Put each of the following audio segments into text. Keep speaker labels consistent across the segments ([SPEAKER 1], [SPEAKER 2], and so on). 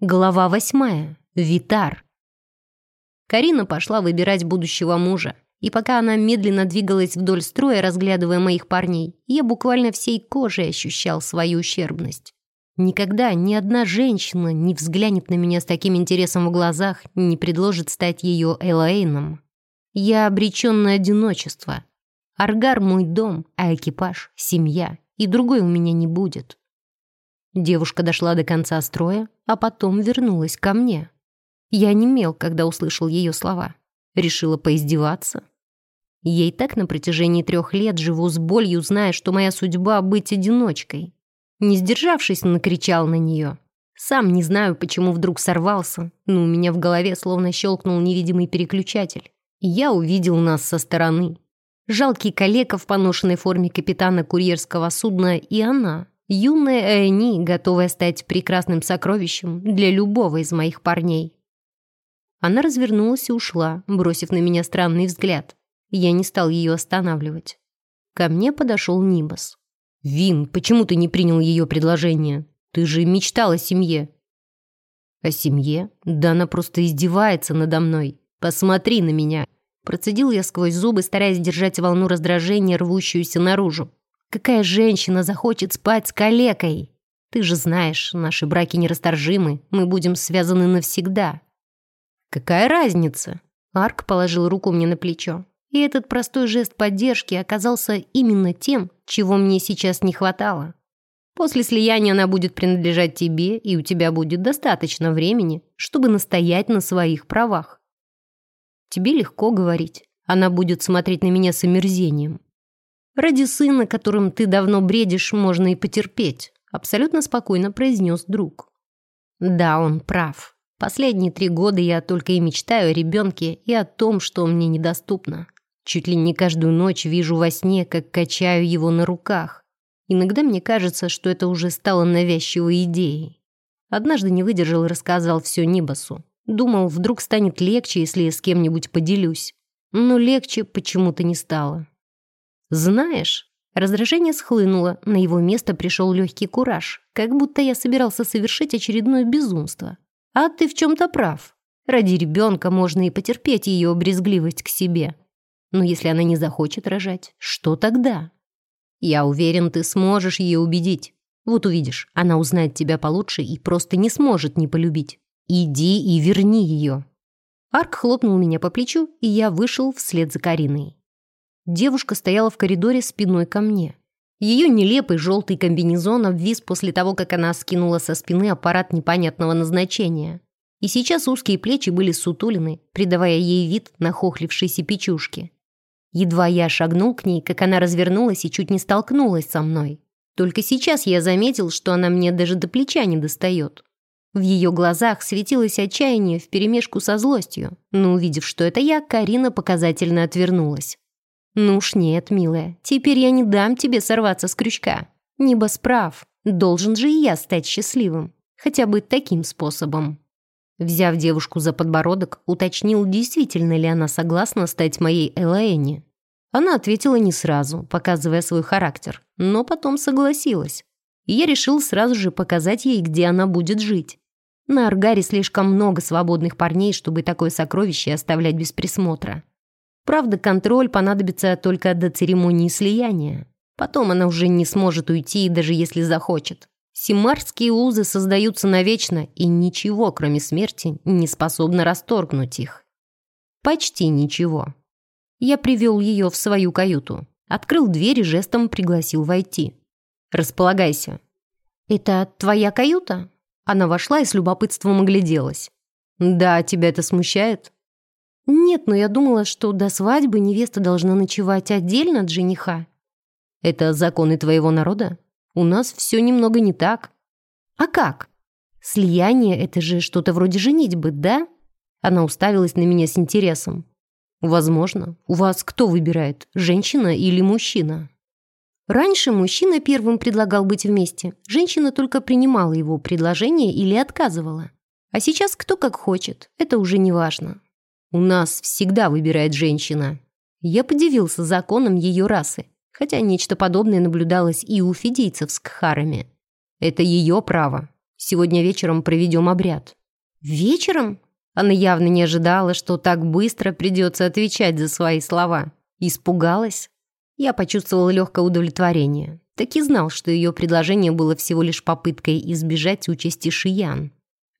[SPEAKER 1] Глава восьмая. Витар. Карина пошла выбирать будущего мужа. И пока она медленно двигалась вдоль строя, разглядывая моих парней, я буквально всей кожей ощущал свою ущербность. Никогда ни одна женщина не взглянет на меня с таким интересом в глазах, не предложит стать ее Элайном. Я обречен на одиночество. Аргар — мой дом, а экипаж — семья, и другой у меня не будет. Девушка дошла до конца строя, а потом вернулась ко мне. Я немел, когда услышал ее слова. Решила поиздеваться. Ей так на протяжении трех лет живу с болью, зная, что моя судьба — быть одиночкой. Не сдержавшись, накричал на нее. Сам не знаю, почему вдруг сорвался, но у меня в голове словно щелкнул невидимый переключатель. Я увидел нас со стороны. Жалкий калека в поношенной форме капитана курьерского судна и она, Юная Эни, готовая стать прекрасным сокровищем для любого из моих парней. Она развернулась и ушла, бросив на меня странный взгляд. Я не стал ее останавливать. Ко мне подошел Нибас. «Вин, почему ты не принял ее предложение? Ты же мечтал о семье». «О семье? Да она просто издевается надо мной. Посмотри на меня!» Процедил я сквозь зубы, стараясь держать волну раздражения, рвущуюся наружу. Какая женщина захочет спать с калекой? Ты же знаешь, наши браки нерасторжимы, мы будем связаны навсегда. Какая разница? Арк положил руку мне на плечо. И этот простой жест поддержки оказался именно тем, чего мне сейчас не хватало. После слияния она будет принадлежать тебе, и у тебя будет достаточно времени, чтобы настоять на своих правах. Тебе легко говорить. Она будет смотреть на меня с омерзением. «Ради сына, которым ты давно бредишь, можно и потерпеть», абсолютно спокойно произнес друг. «Да, он прав. Последние три года я только и мечтаю о ребенке и о том, что мне недоступно. Чуть ли не каждую ночь вижу во сне, как качаю его на руках. Иногда мне кажется, что это уже стало навязчивой идеей. Однажды не выдержал и рассказал все Нибасу. Думал, вдруг станет легче, если я с кем-нибудь поделюсь. Но легче почему-то не стало. «Знаешь...» Раздражение схлынуло, на его место пришел легкий кураж, как будто я собирался совершить очередное безумство. «А ты в чем-то прав. Ради ребенка можно и потерпеть ее брезгливость к себе. Но если она не захочет рожать, что тогда? Я уверен, ты сможешь ее убедить. Вот увидишь, она узнает тебя получше и просто не сможет не полюбить. Иди и верни ее». Арк хлопнул меня по плечу, и я вышел вслед за Кариной. Девушка стояла в коридоре спиной ко мне. Ее нелепый желтый комбинезон обвис после того, как она скинула со спины аппарат непонятного назначения. И сейчас узкие плечи были сутулины, придавая ей вид нахохлившейся печушки. Едва я шагнул к ней, как она развернулась и чуть не столкнулась со мной. Только сейчас я заметил, что она мне даже до плеча не достает. В ее глазах светилось отчаяние вперемешку со злостью, но увидев, что это я, Карина показательно отвернулась. «Ну уж нет, милая, теперь я не дам тебе сорваться с крючка. Небо справ, должен же и я стать счастливым. Хотя бы таким способом». Взяв девушку за подбородок, уточнил, действительно ли она согласна стать моей Элаэни. Она ответила не сразу, показывая свой характер, но потом согласилась. И я решил сразу же показать ей, где она будет жить. На Аргаре слишком много свободных парней, чтобы такое сокровище оставлять без присмотра. Правда, контроль понадобится только до церемонии слияния. Потом она уже не сможет уйти, даже если захочет. Симарские узы создаются навечно, и ничего, кроме смерти, не способно расторгнуть их. Почти ничего. Я привел ее в свою каюту. Открыл дверь и жестом пригласил войти. «Располагайся». «Это твоя каюта?» Она вошла и с любопытством огляделась. «Да, тебя это смущает?» «Нет, но я думала, что до свадьбы невеста должна ночевать отдельно от жениха». «Это законы твоего народа? У нас все немного не так». «А как? Слияние — это же что-то вроде женитьбы, да?» Она уставилась на меня с интересом. «Возможно. У вас кто выбирает, женщина или мужчина?» Раньше мужчина первым предлагал быть вместе, женщина только принимала его предложение или отказывала. А сейчас кто как хочет, это уже не важно. У нас всегда выбирает женщина. Я подивился законам ее расы, хотя нечто подобное наблюдалось и у фидийцев с кхарами. Это ее право. Сегодня вечером проведем обряд». «Вечером?» Она явно не ожидала, что так быстро придется отвечать за свои слова. Испугалась. Я почувствовала легкое удовлетворение. Так и знал, что ее предложение было всего лишь попыткой избежать участи Шиян.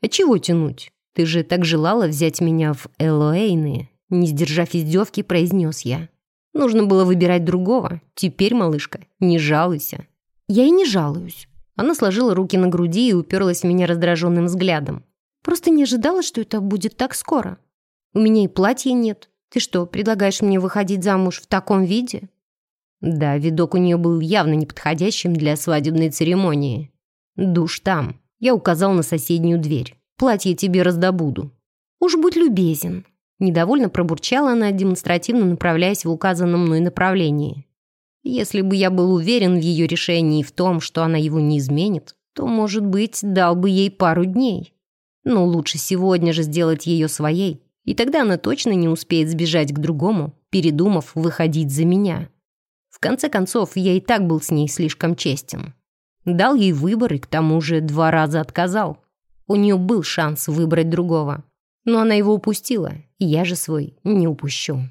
[SPEAKER 1] «А чего тянуть? Ты же так желала взять меня в Элоэйны?» Не сдержав издевки, произнес я. Нужно было выбирать другого. Теперь, малышка, не жалуйся. Я и не жалуюсь. Она сложила руки на груди и уперлась в меня раздраженным взглядом. Просто не ожидала, что это будет так скоро. У меня и платья нет. Ты что, предлагаешь мне выходить замуж в таком виде? Да, видок у нее был явно неподходящим для свадебной церемонии. Душ там. Я указал на соседнюю дверь. Платье тебе раздобуду. Уж будь любезен. Недовольно пробурчала она, демонстративно направляясь в указанном мной направлении. Если бы я был уверен в ее решении и в том, что она его не изменит, то, может быть, дал бы ей пару дней. Но лучше сегодня же сделать ее своей, и тогда она точно не успеет сбежать к другому, передумав выходить за меня. В конце концов, я и так был с ней слишком честен. Дал ей выбор и к тому же два раза отказал. У нее был шанс выбрать другого. Но она его упустила, и я же свой не упущу.